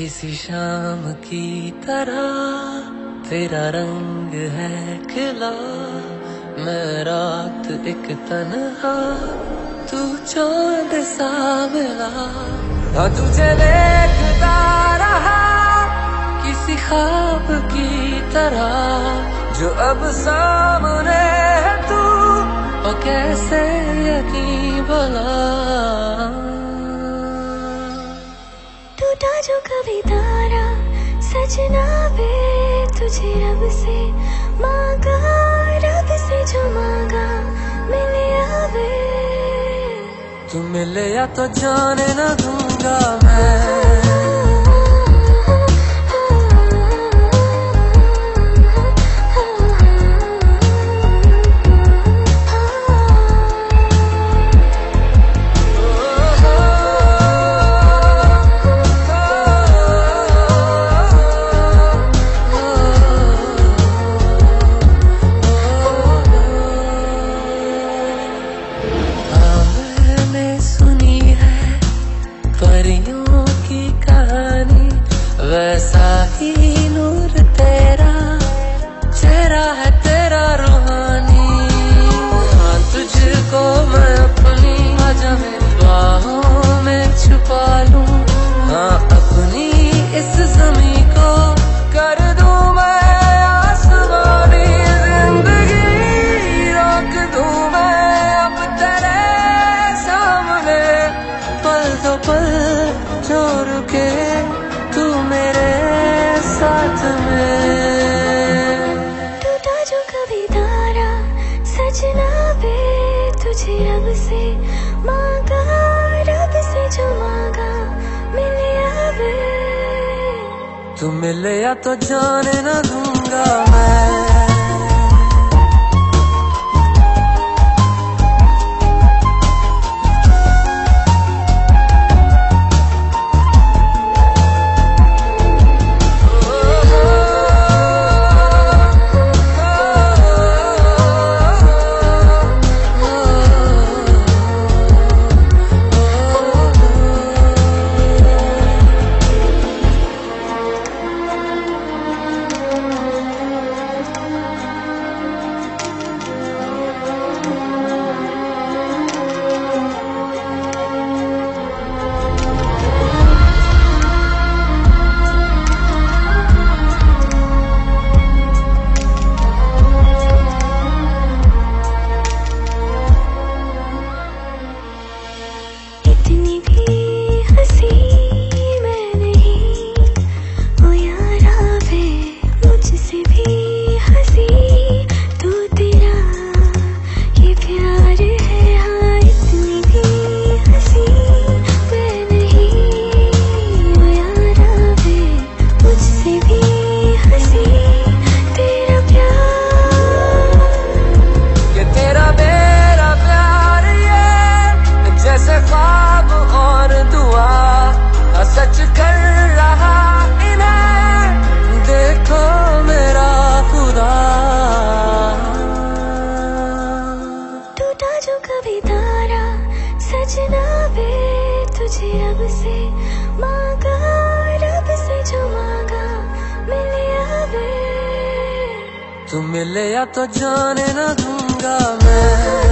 किसी शाम की तरह तेरा रंग है खिला। मैं रात एक तनहा, तू चाँद सा मिला हाँ तुझे देखता रहा किसी खाब की तरह। जो अब सामने है तू, और कैसे यकीन भला टूटा जो कभी तारा सजना वे तुझे रब से मांगा, रब से जो मांगा, मिले आवे। तू मिले या तो जाने ना दूँगा मैं। you साथ में। टूटा जो कभी तारा सजना बे तुझे अब से मांगा रब से जो मांगा मिले आवे तू मिले या तो जाने ना दूँगा कभी तारा सजना वे तुझे रब से मांगा, रब से जो मांगा, मिले वे तू मिले या तो जाने ना दूँगा मैं।